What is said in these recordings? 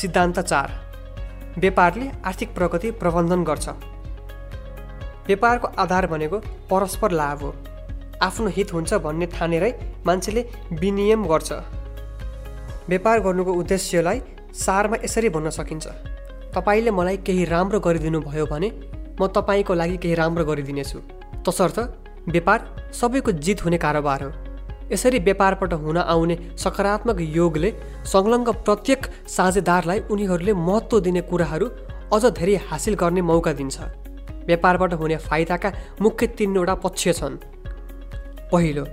सिद्धान्त चार। व्यापारले आर्थिक प्रगति प्रबन्धन गर्छ। व्यापारको आधार भनेको परस्पर लाभ हो। आफ्नो हित हुन्छ भन्ने ठानेरै मान्छेले विनियम गर्छ। व्यापार गर्नुको उद्देश्यलाई सारमा यसरी भन्न सकिन्छ। तपाईँले मलाई केही राम्रो गरिदिनु भयो भने म तपाईँको लागि केही राम्रो गरिदिनेछु। तसर्थ व्यापार सबैको जित हुने कारोबार हो। यसरी व्यापारबाट हुन आउने सकारात्मक योगले संलग्न प्रत्येक साझेदारलाई उनीहरूले महत्त्व दिने कुराहरू अझ धेरै हासिल गर्ने मौका दिन्छ। व्यापारबाट हुने फाइदाका मुख्य तिनवटा पक्ष छन्। पहिलो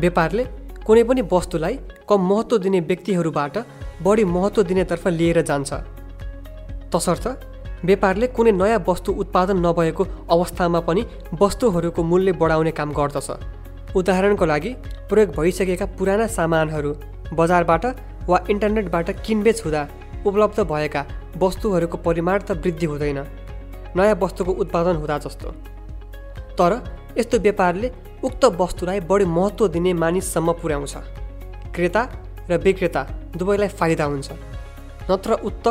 व्यापारले कुनै पनि वस्तुलाई कम महत्त्व दिने व्यक्तिहरूबाट बढी महत्त्व दिनेतर्फ लिएर जान्छ। तसर्थ व्यापारले कुनै नयाँ वस्तु उत्पादन नभएको अवस्थामा पनि वस्तुहरूको मूल्य बढाउने काम गर्दछ। उदाहरणको लागि प्रयोग भइसकेका पुराना सामानहरू बजारबाट वा इन्टरनेटबाट किनबेच हुँदा उपलब्ध भएका वस्तुहरूको परिमाण त वृद्धि हुँदैन नयाँ वस्तुको उत्पादन हुँदा जस्तो। तर यस्तो व्यापारले उक्त वस्तुलाई बढी महत्त्व दिने मानिससम्म पुर्याउँछ। क्रेता र विक्रेता दुवैलाई फाइदा हुन्छ नत्र उक्त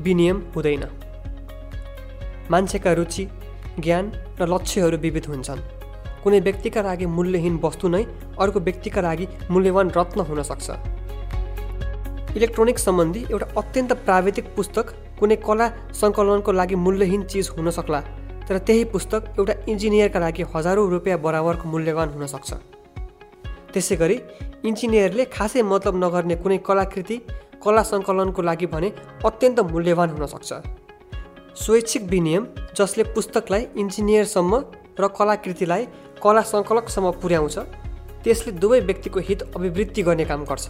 विनियम हुँदैन। मान्छेका रुचि ज्ञान र लक्ष्यहरू विविध हुन्छन्। कुनै व्यक्तिका लागि मूल्यहीन वस्तु नै अर्को व्यक्तिका लागि मूल्यवान रत्न हुन सक्छ। इलेक्ट्रोनिक सम्बन्धी एउटा अत्यन्त प्राविधिक पुस्तक कुनै कला सङ्कलनको लागि मूल्यहीन चिज हुन सक्ला तर त्यही पुस्तक एउटा इन्जिनियरका लागि हजारौँ रुपियाँ बराबरको मूल्यवान हुन सक्छ। त्यसै गरी इन्जिनियरले खासै मतलब नगर्ने कुनै कलाकृति कला सङ्कलनको लागि भने अत्यन्त मूल्यवान हुन सक्छ। स्वैच्छिक विनियम जसले पुस्तकलाई इन्जिनियरसम्म र कलाकृतिलाई कला सङ्कलकसम्म पुर्याउँछ त्यसले दुवै व्यक्तिको हित अभिवृद्धि गर्ने काम गर्छ।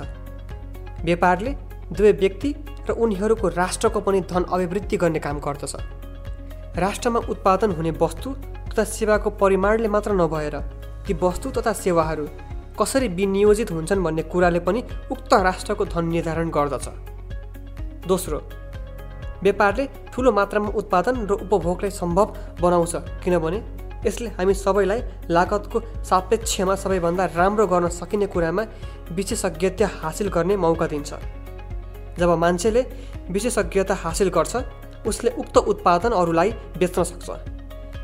व्यापारले दुवै व्यक्ति र उनीहरूको राष्ट्रको पनि धन अभिवृद्धि गर्ने काम गर्दछ। राष्ट्रमा उत्पादन हुने वस्तु तथा सेवाको परिमाणले मात्र नभएर ती वस्तु तथा सेवाहरू कसरी विनियोजित हुन्छन् भन्ने कुराले पनि उक्त राष्ट्रको धन निर्धारण गर्दछ। दोस्रो व्यापारले ठुलो मात्रामा उत्पादन र उपभोगलाई सम्भव बनाउँछ किनभने यसले हामी सबैलाई लागतको सापेक्षमा सबैभन्दा राम्रो गर्न सकिने कुरामा विशेषज्ञता हासिल गर्ने मौका दिन्छ। जब मान्छेले विशेषज्ञता हासिल गर्छ उसले उक्त उत्पादन अरूलाई बेच्न सक्छ।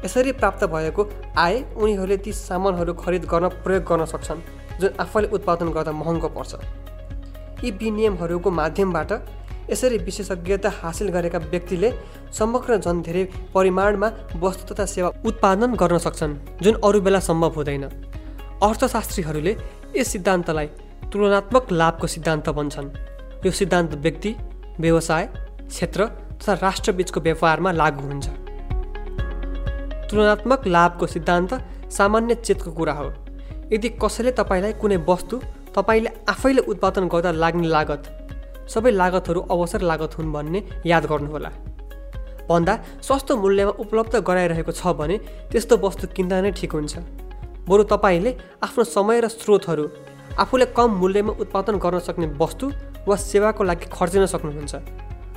यसरी प्राप्त भएको आय उनीहरूले ती सामानहरू खरिद गर्न प्रयोग गर्न सक्छन् जुन आफैले उत्पादन गर्दा महँगो पर्छ। यी विनियमहरूको माध्यमबाट यसरी विशेषज्ञता हासिल गरेका व्यक्तिले समग्र झन् धेरै परिमाणमा वस्तु तथा सेवा उत्पादन गर्न सक्छन् जुन अरू बेला सम्भव हुँदैन। अर्थशास्त्रीहरूले यस सिद्धान्तलाई तुलनात्मक लाभको सिद्धान्त भन्छन्। यो सिद्धान्त व्यक्ति व्यवसाय क्षेत्र तथा राष्ट्रबिचको व्यापारमा लागू हुन्छ। तुलनात्मक लाभको सिद्धान्त सामान्य चेतको कुरा हो। यदि कसैले तपाईँलाई कुनै वस्तु तपाईँले आफैले उत्पादन गर्दा लाग्ने लागत सबै लागतहरू अवसर लागत हुन् भन्ने याद गर्नुहोला। भन्दा सस्तो मूल्यमा उपलब्ध गराइरहेको छ भने त्यस्तो वस्तु किन्दा नै ठिक हुन्छ। बरु तपाईँले आफ्नो समय र स्रोतहरू आफूले कम मूल्यमा उत्पादन गर्न सक्ने वस्तु वा सेवाको लागि खर्चिन सक्नुहुन्छ।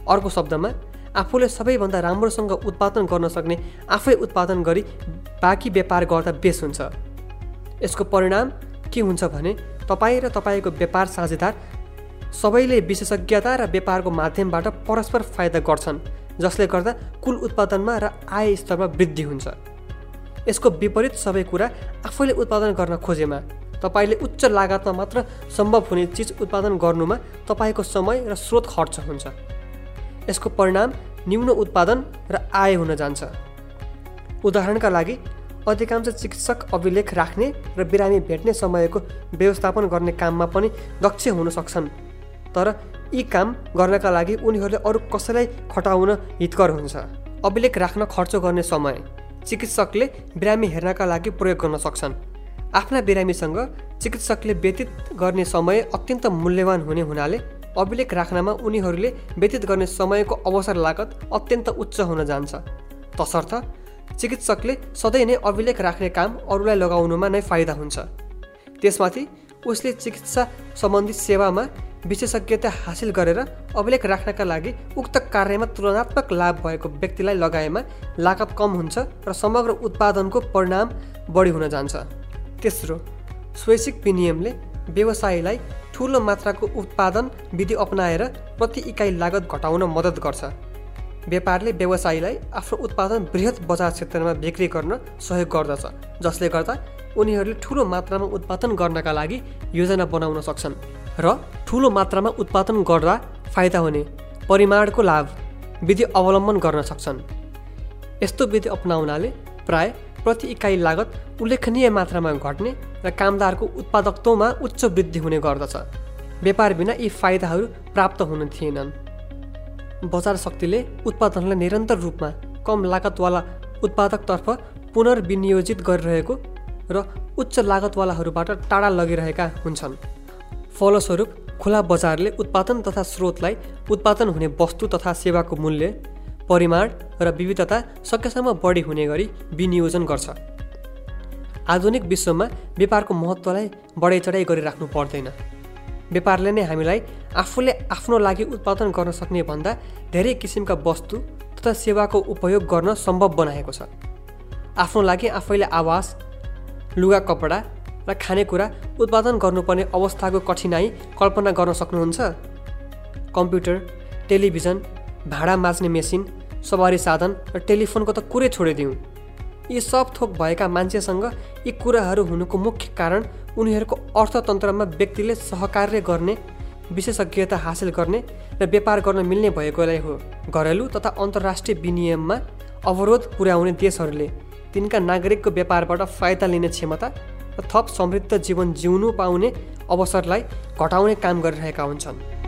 अर्को शब्दमा आफूले सबैभन्दा राम्रोसँग उत्पादन गर्न सक्ने आफै उत्पादन गरी बाँकी व्यापार गर्दा बेस हुन्छ। यसको परिणाम के हुन्छ भने तपाईँ र तपाईँको व्यापार साझेदार सबैले विशेषज्ञता र व्यापारको माध्यमबाट परस्पर फाइदा गर्छन् जसले गर्दा कुल उत्पादनमा र आय स्तरमा वृद्धि हुन्छ। यसको विपरीत सबै कुरा आफैले उत्पादन गर्न खोजेमा। तपाईँले उच्च लागतमा मात्र सम्भव हुने चिज उत्पादन गर्नुमा तपाईँको समय र स्रोत खर्च हुन्छ। यसको परिणाम न्यून उत्पादन र आय हुन जान्छ। उदाहरणका लागि अधिकांश चिकित्सक अभिलेख राख्ने र बिरामी भेट्ने समयको व्यवस्थापन गर्ने काममा पनि दक्ष हुन सक्छन्। तर यी काम गर्नका लागि उनीहरूले अरू कसैलाई खटाउन हितकर हुन्छ। अभिलेख राख्न खर्च गर्ने समय चिकित्सकले बिरामी हेर्नका लागि प्रयोग गर्न सक्छन्। आफ्ना बिरामीसँग चिकित्सकले व्यतीत गर्ने समय अत्यन्त मूल्यवान हुने हुनाले अभिलेख राख्नमा उनीहरूले व्यतीत गर्ने समयको अवसर लागत अत्यन्त उच्च हुन जान्छ। तसर्थ चिकित्सकले सधैँ नै अभिलेख राख्ने काम अरूलाई लगाउनुमा नै फाइदा हुन्छ। त्यसमाथि उसले चिकित्सा सम्बन्धी सेवामा विशेषज्ञता हासिल गरेर अभिलेख राख्नका लागि उक्त कार्यमा तुलनात्मक लाभ भएको व्यक्तिलाई लगाएमा लागत कम हुन्छ र समग्र उत्पादनको परिणाम बढी हुन जान्छ। तेस्रो स्वैच्छिक विनियमले व्यवसायीलाई ठुलो मात्राको उत्पादन विधि अपनाएर प्रति इकाइ लागत घटाउन मद्दत गर्छ। व्यापारले व्यवसायीलाई आफ्नो उत्पादन बृहत बजार क्षेत्रमा बिक्री गर्न सहयोग गर्दछ जसले गर्दा उनीहरूले ठुलो मात्रामा उत्पादन गर्नका लागि योजना बनाउन सक्छन् र ठुलो मात्रामा उत्पादन गर्दा फाइदा हुने परिमाणको लाभ विधि अवलम्बन गर्न सक्छन्। यस्तो विधि अपनाउनाले प्राय प्रति इकाइ लागत उल्लेखनीय मात्रामा घट्ने र कामदारको उत्पादकत्वमा उच्च वृद्धि हुने गर्दछ। व्यापार बिना यी फाइदाहरू प्राप्त हुन थिएनन्। बजार शक्तिले उत्पादनलाई निरन्तर रूपमा कम लागतवाला उत्पादकतर्फ पुनर्विनियोजित गरिरहेको र उच्च लागतवालाहरूबाट टाढा लगिरहेका हुन्छन्। फलस्वरूप खुला बजारले उत्पादन तथा स्रोतलाई उत्पादन हुने वस्तु तथा सेवाको मूल्य परिमाण र विविधता सकेसम्म बढी हुने गरी विनियोजन गर्छ। आधुनिक विश्वमा व्यापारको महत्त्वलाई बढाइ चढाइ गरिराख्नु पर्दैन। व्यापारले नै हामीलाई आफूले आफ्नो लागि उत्पादन गर्न सक्ने भन्दा धेरै किसिमका वस्तु तथा सेवाको उपयोग गर्न सम्भव बनाएको छ। आफ्नो लागि आफैले आवास लुगा कपडा र खानेकुरा उत्पादन गर्नुपर्ने अवस्थाको कठिनाइ कल्पना गर्न सक्नुहुन्छ? कम्प्युटर टेलिभिजन भाँडा माझ्ने मेसिन सवारी साधन र टेलिफोनको त कुरै छोडिदिउँ। यी सब थोक भएका मान्छेसँग यी कुराहरू हुनुको मुख्य कारण उनीहरूको अर्थतन्त्रमा व्यक्तिले सहकार्य गर्ने विशेषज्ञता हासिल गर्ने र व्यापार गर्न मिल्ने भएकोलाई हो। घरेलु तथा अन्तर्राष्ट्रिय विनियममा अवरोध पुर्याउने देशहरूले तिनका नागरिकको व्यापारबाट फाइदा लिने क्षमता र थप समृद्ध जीवन जिउनु पाउने अवसरलाई घटाउने काम गरिरहेका हुन्छन्।